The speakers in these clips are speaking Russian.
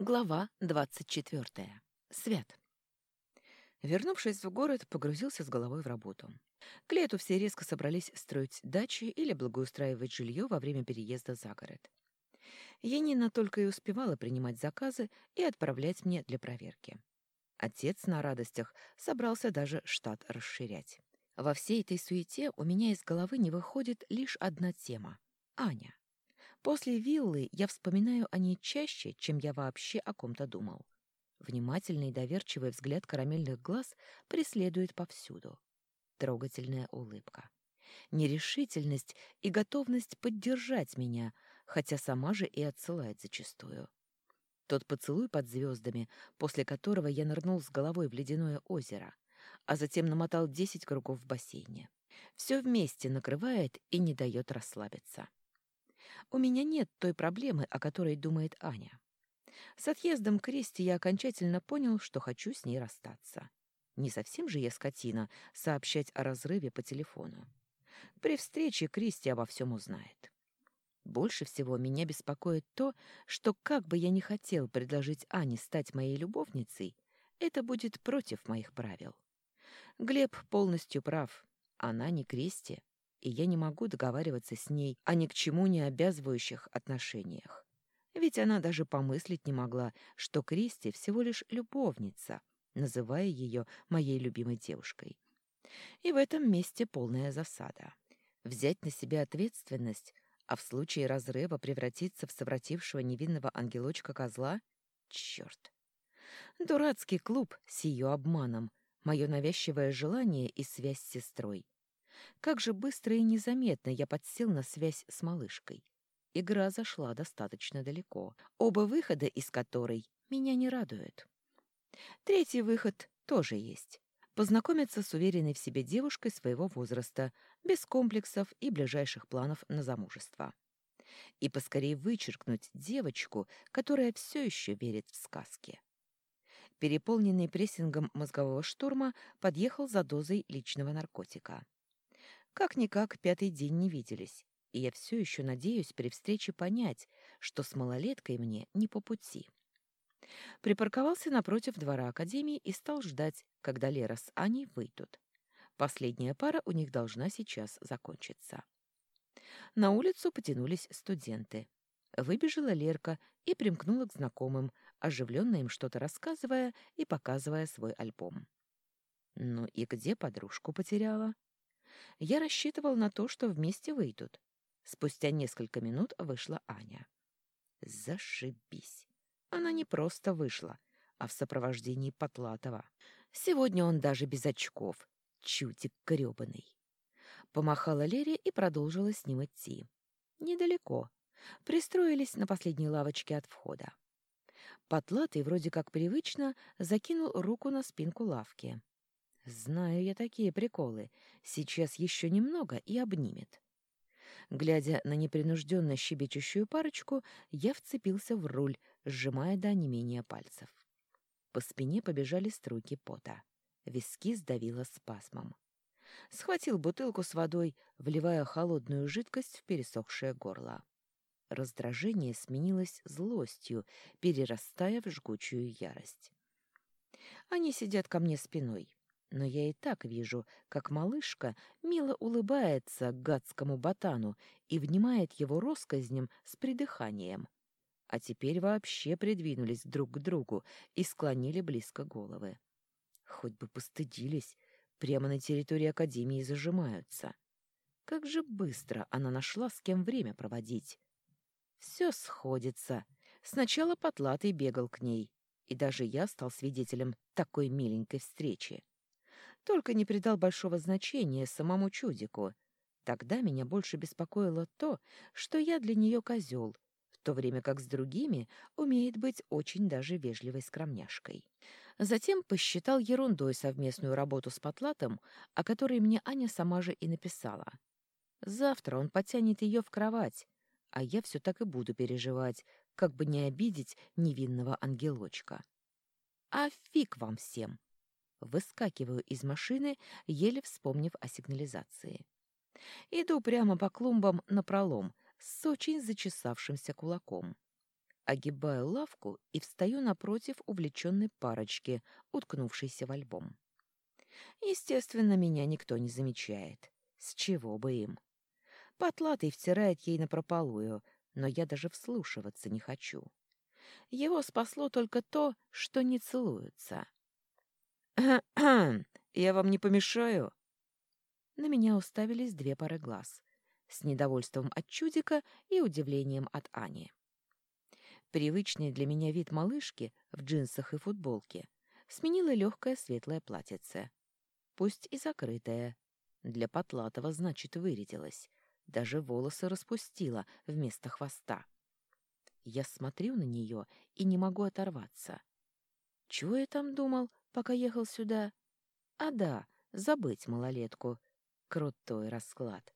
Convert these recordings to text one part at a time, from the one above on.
Глава двадцать четвертая. Свят. Вернувшись в город, погрузился с головой в работу. К лету все резко собрались строить дачи или благоустраивать жилье во время переезда за город. Янина только и успевала принимать заказы и отправлять мне для проверки. Отец на радостях собрался даже штат расширять. Во всей этой суете у меня из головы не выходит лишь одна тема — Аня. После виллы я вспоминаю о ней чаще, чем я вообще о ком-то думал. Внимательный и доверчивый взгляд карамельных глаз преследует повсюду. Трогательная улыбка. Нерешительность и готовность поддержать меня, хотя сама же и отсылает зачастую. Тот поцелуй под звездами, после которого я нырнул с головой в ледяное озеро, а затем намотал десять кругов в бассейне. Все вместе накрывает и не дает расслабиться. У меня нет той проблемы, о которой думает Аня. С отъездом Кристи я окончательно понял, что хочу с ней расстаться. Не совсем же я скотина сообщать о разрыве по телефону. При встрече Кристи обо всем узнает. Больше всего меня беспокоит то, что как бы я ни хотел предложить Ане стать моей любовницей, это будет против моих правил. Глеб полностью прав. Она не Кристи и я не могу договариваться с ней о ни к чему не обязывающих отношениях. Ведь она даже помыслить не могла, что Кристи всего лишь любовница, называя ее моей любимой девушкой. И в этом месте полная засада. Взять на себя ответственность, а в случае разрыва превратиться в совратившего невинного ангелочка-козла? Черт! Дурацкий клуб с ее обманом, мое навязчивое желание и связь с сестрой — как же быстро и незаметно я подсел на связь с малышкой. Игра зашла достаточно далеко, оба выхода из которой меня не радуют. Третий выход тоже есть. Познакомиться с уверенной в себе девушкой своего возраста, без комплексов и ближайших планов на замужество. И поскорее вычеркнуть девочку, которая все еще верит в сказки. Переполненный прессингом мозгового штурма подъехал за дозой личного наркотика. Как-никак пятый день не виделись, и я все еще надеюсь при встрече понять, что с малолеткой мне не по пути. Припарковался напротив двора Академии и стал ждать, когда Лера с Аней выйдут. Последняя пара у них должна сейчас закончиться. На улицу потянулись студенты. Выбежала Лерка и примкнула к знакомым, оживленно им что-то рассказывая и показывая свой альбом. Ну и где подружку потеряла? Я рассчитывал на то, что вместе выйдут. Спустя несколько минут вышла Аня. Зашибись. Она не просто вышла, а в сопровождении Потлатова. Сегодня он даже без очков. Чутик грёбаный. Помахала Лере и продолжила с ним идти. Недалеко. Пристроились на последней лавочке от входа. Потлатый вроде как привычно закинул руку на спинку лавки. Знаю я такие приколы. Сейчас еще немного и обнимет. Глядя на непринужденно щебечущую парочку, я вцепился в руль, сжимая до менее пальцев. По спине побежали струйки пота. Виски сдавило спазмом. Схватил бутылку с водой, вливая холодную жидкость в пересохшее горло. Раздражение сменилось злостью, перерастая в жгучую ярость. Они сидят ко мне спиной. Но я и так вижу, как малышка мило улыбается гадскому ботану и внимает его росказням с придыханием. А теперь вообще придвинулись друг к другу и склонили близко головы. Хоть бы постыдились, прямо на территории Академии зажимаются. Как же быстро она нашла, с кем время проводить. Все сходится. Сначала Потлатый бегал к ней, и даже я стал свидетелем такой миленькой встречи. Только не придал большого значения самому чудику. Тогда меня больше беспокоило то, что я для нее козел, в то время как с другими умеет быть очень даже вежливой скромняшкой. Затем посчитал ерундой совместную работу с Потлатом, о которой мне Аня сама же и написала. Завтра он потянет ее в кровать, а я все так и буду переживать, как бы не обидеть невинного ангелочка. А фиг вам всем! Выскакиваю из машины, еле вспомнив о сигнализации. Иду прямо по клумбам напролом с очень зачесавшимся кулаком. Огибаю лавку и встаю напротив увлеченной парочки, уткнувшейся в альбом. Естественно, меня никто не замечает. С чего бы им? Потлатый втирает ей напропалую, но я даже вслушиваться не хочу. Его спасло только то, что не целуются. «Я вам не помешаю?» На меня уставились две пары глаз. С недовольством от чудика и удивлением от Ани. Привычный для меня вид малышки в джинсах и футболке сменила легкое светлое платьице. Пусть и закрытое. Для Потлатова, значит, вырядилась. Даже волосы распустила вместо хвоста. Я смотрю на нее и не могу оторваться. Чего я там думал, пока ехал сюда? А да, забыть малолетку. Крутой расклад.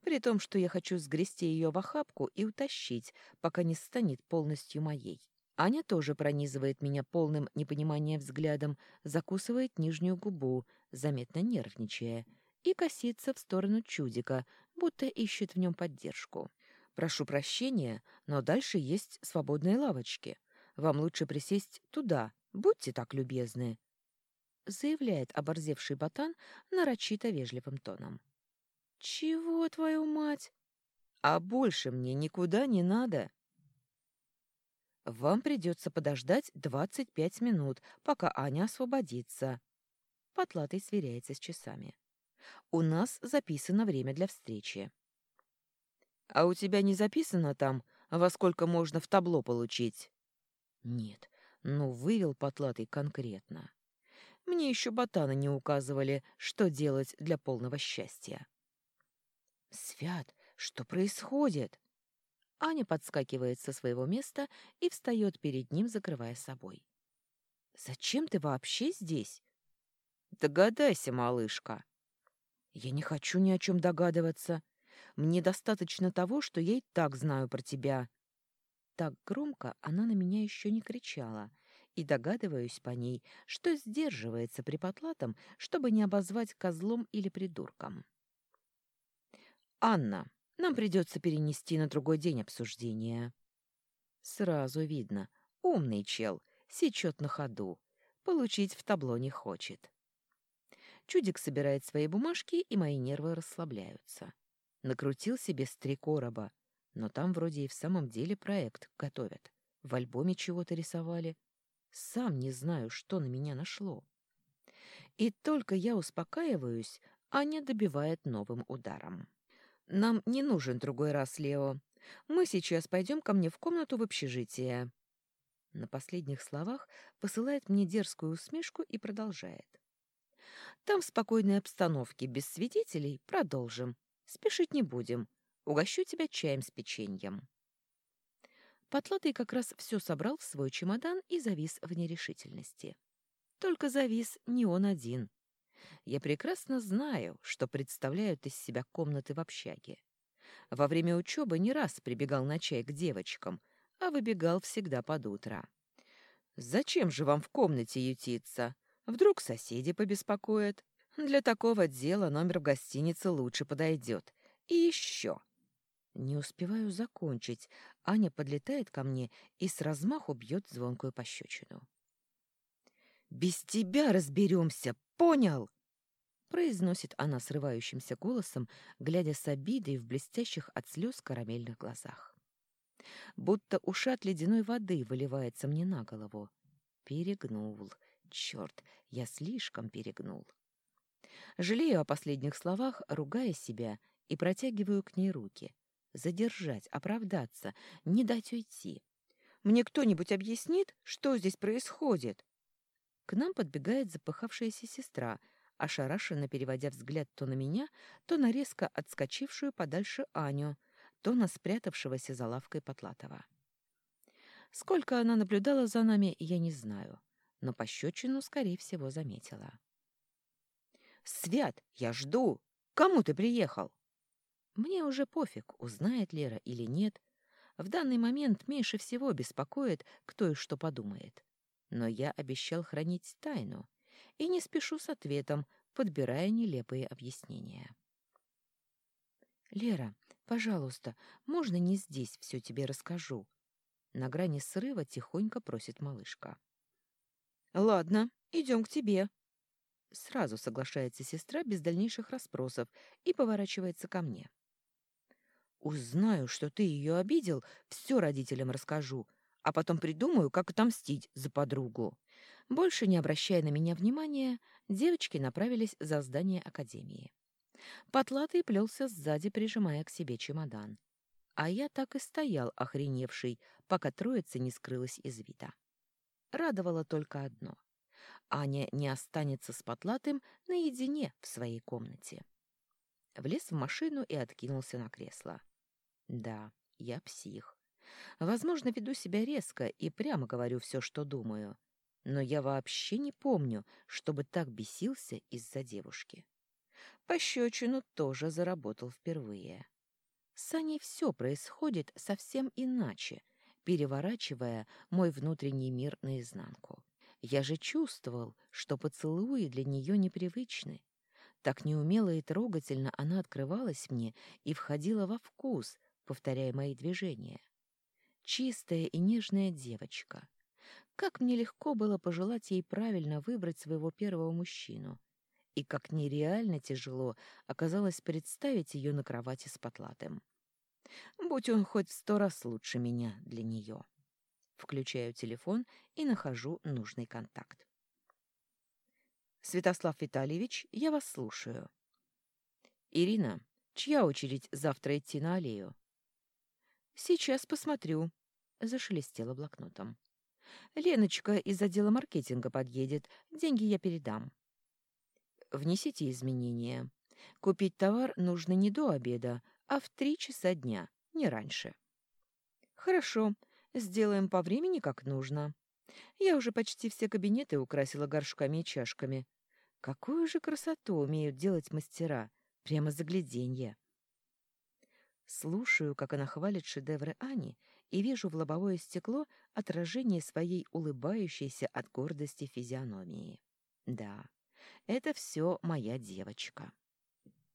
При том, что я хочу сгрести ее в охапку и утащить, пока не станет полностью моей. Аня тоже пронизывает меня полным непонимания взглядом, закусывает нижнюю губу, заметно нервничая, и косится в сторону чудика, будто ищет в нем поддержку. «Прошу прощения, но дальше есть свободные лавочки. Вам лучше присесть туда, будьте так любезны», — заявляет оборзевший ботан нарочито вежливым тоном. «Чего, твою мать? А больше мне никуда не надо». «Вам придется подождать двадцать пять минут, пока Аня освободится». Потлатый сверяется с часами. «У нас записано время для встречи». А у тебя не записано там, во сколько можно в табло получить? Нет, ну вывел потлатый конкретно. Мне еще ботаны не указывали, что делать для полного счастья. Свят, что происходит? Аня подскакивает со своего места и встает перед ним, закрывая собой. «Зачем ты вообще здесь?» «Догадайся, малышка». «Я не хочу ни о чем догадываться. Мне достаточно того, что я и так знаю про тебя». Так громко она на меня еще не кричала, и догадываюсь по ней, что сдерживается при потлатом, чтобы не обозвать козлом или придурком. «Анна, нам придется перенести на другой день обсуждение». Сразу видно, умный чел, сечет на ходу, получить в табло не хочет. Чудик собирает свои бумажки, и мои нервы расслабляются. Накрутил себе с три короба, но там вроде и в самом деле проект готовят. В альбоме чего-то рисовали. Сам не знаю, что на меня нашло. И только я успокаиваюсь, Аня добивает новым ударом. «Нам не нужен другой раз, Лео. Мы сейчас пойдем ко мне в комнату в общежитие». На последних словах посылает мне дерзкую усмешку и продолжает. «Там в спокойной обстановке, без свидетелей, продолжим. Спешить не будем. Угощу тебя чаем с печеньем». Потлатый как раз все собрал в свой чемодан и завис в нерешительности. Только завис не он один. Я прекрасно знаю, что представляют из себя комнаты в общаге. Во время учебы не раз прибегал на чай к девочкам, а выбегал всегда под утро. «Зачем же вам в комнате ютиться? Вдруг соседи побеспокоят? Для такого дела номер в гостинице лучше подойдет. И еще. Не успеваю закончить. Аня подлетает ко мне и с размаху бьет звонкую пощечину. «Без тебя разберемся, понял?» произносит она срывающимся голосом, глядя с обидой в блестящих от слез карамельных глазах. Будто ушат ледяной воды выливается мне на голову. Перегнул. Черт, я слишком перегнул. Жалею о последних словах, ругая себя, и протягиваю к ней руки. Задержать, оправдаться, не дать уйти. Мне кто-нибудь объяснит, что здесь происходит? К нам подбегает запыхавшаяся сестра, ошарашенно переводя взгляд то на меня, то на резко отскочившую подальше Аню, то на спрятавшегося за лавкой Потлатова. Сколько она наблюдала за нами, я не знаю, но пощечину, скорее всего, заметила. «Свят, я жду! Кому ты приехал?» Мне уже пофиг, узнает Лера или нет. В данный момент меньше всего беспокоит, кто и что подумает. Но я обещал хранить тайну и не спешу с ответом, подбирая нелепые объяснения. «Лера, пожалуйста, можно не здесь все тебе расскажу?» На грани срыва тихонько просит малышка. «Ладно, идем к тебе». Сразу соглашается сестра без дальнейших расспросов и поворачивается ко мне. «Узнаю, что ты ее обидел, все родителям расскажу, а потом придумаю, как отомстить за подругу». Больше не обращая на меня внимания, девочки направились за здание академии. Потлатый плелся сзади, прижимая к себе чемодан. А я так и стоял, охреневший, пока троица не скрылась из вида. Радовало только одно. Аня не останется с Потлатым наедине в своей комнате. Влез в машину и откинулся на кресло. Да, я псих. Возможно, веду себя резко и прямо говорю все, что думаю. Но я вообще не помню, чтобы так бесился из-за девушки. Пощечину тоже заработал впервые. С Аней все происходит совсем иначе, переворачивая мой внутренний мир наизнанку. Я же чувствовал, что поцелуи для нее непривычны. Так неумело и трогательно она открывалась мне и входила во вкус, повторяя мои движения. Чистая и нежная девочка. Как мне легко было пожелать ей правильно выбрать своего первого мужчину. И как нереально тяжело оказалось представить ее на кровати с потлатым. Будь он хоть в сто раз лучше меня для нее. Включаю телефон и нахожу нужный контакт. «Святослав Витальевич, я вас слушаю». «Ирина, чья очередь завтра идти на аллею?» «Сейчас посмотрю», — зашелестела блокнотом. «Леночка из отдела маркетинга подъедет, деньги я передам». «Внесите изменения. Купить товар нужно не до обеда, а в три часа дня, не раньше». «Хорошо, сделаем по времени как нужно. Я уже почти все кабинеты украсила горшками и чашками. Какую же красоту умеют делать мастера, прямо загляденье!» Слушаю, как она хвалит шедевры Ани, и вижу в лобовое стекло отражение своей улыбающейся от гордости физиономии. Да, это все моя девочка.